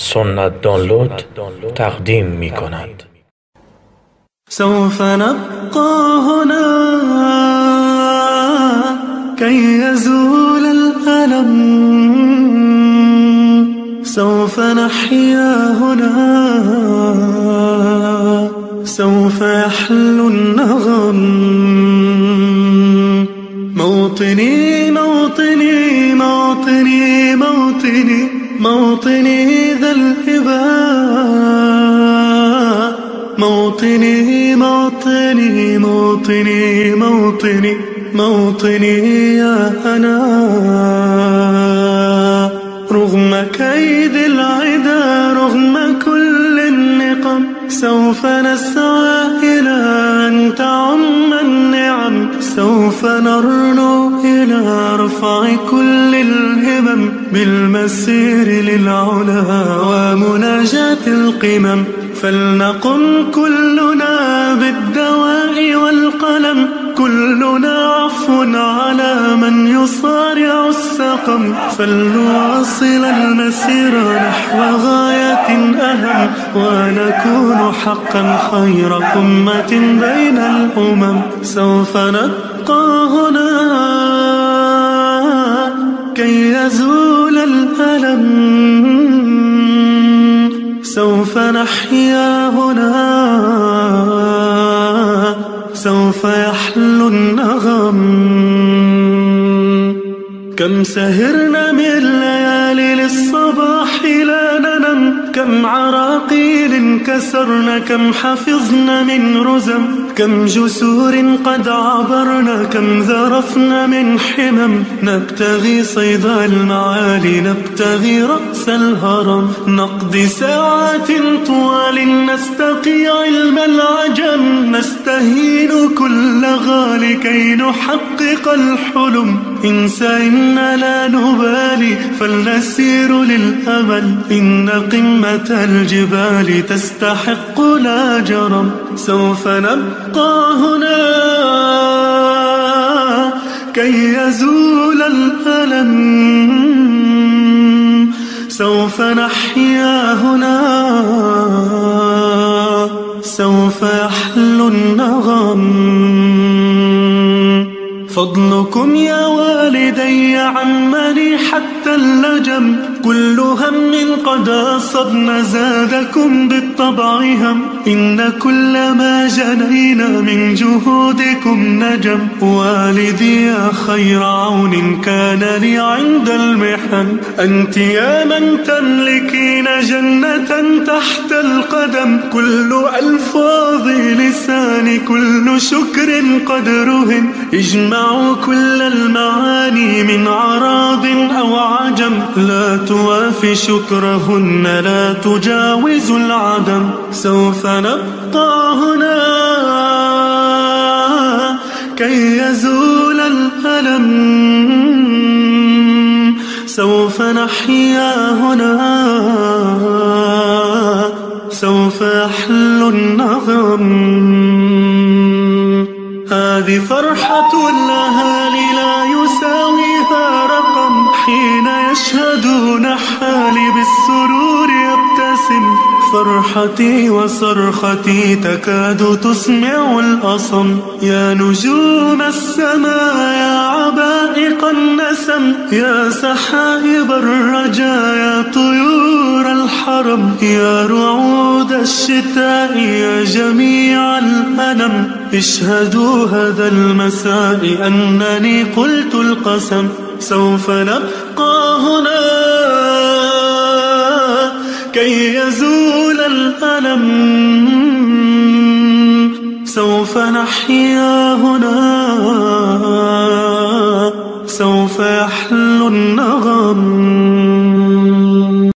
سنت دانلود تقدیم می کند. سوف نبقى هنا كي يزول الألم. سوف نحيا هنا سوف يحلو النغم. موطني موطني موطني موطني. موطني ذا الإباء موطني موطني موطني موطني موطني يا أنا. رغم كيد العدا رغم كل النقم سوف نسعى إلى أن تعم النعم سوف نرنو إلى رفع كل بالمسير للعلا ومناجاة القمم فلنقم كلنا بالدواء والقلم. كلنا عفو على من يصارع السقم. فلنواصل المسير نحو غاية أهم ونكون حقا خير أمة بين الأمم. سوف نبقى هنا. نحيا هنا سوف يحلو النغم. كم سهرنا من ليالي للصباح لا ننم كم عراقيل كسرنا كم حفظنا من رزم. كم جسور قد عبرنا كم ذرفنا من حمم. نبتغي صيد المعالي نبتغي رأس الهرم. نقضي ساعات طوال نستقي علم العجم. نستهين كل غالي كي نحقق الحلم. انسى إن لا نبالي فلنسير للأمل. إن قمة الجبال تستحق لا جرم. سوف نبقى هنا كي يزول الألم. سوف نحيا هنا. سوف يحلو النغم. فضلكم يا والدي عمني حتى اللجم. كل هم قد أصبنا زادكم بالطبع هم إن كل ما جنينا من جهودكم نجم والدي يا خير عون كان لي عند المحن أنت يا من تملكين جنة تحت القدم كل ألفاظ لساني كل شكر قد رهن اجمعوا كل المعاني من عراض أو عجم لا توافي شكرهن لا تجاوز العدم. سوف نبقى هنا. كي يزول الألم. سوف نحيا هنا. سوف يحلو النغم. هذه فرحة الأهالي فرحتي وصرختي تكاد تسمع الأصم. يا نجوم السماء يا عبائق النسم. يا سحائب الرجا يا طيور الحرم. يا رعود الشتاء يا جميع الألم اشهدوا هذا المساء أنني قلت القسم. سوف نبقى هنا كي يزول الألم. سوف نحيا هنا. سوف يحلو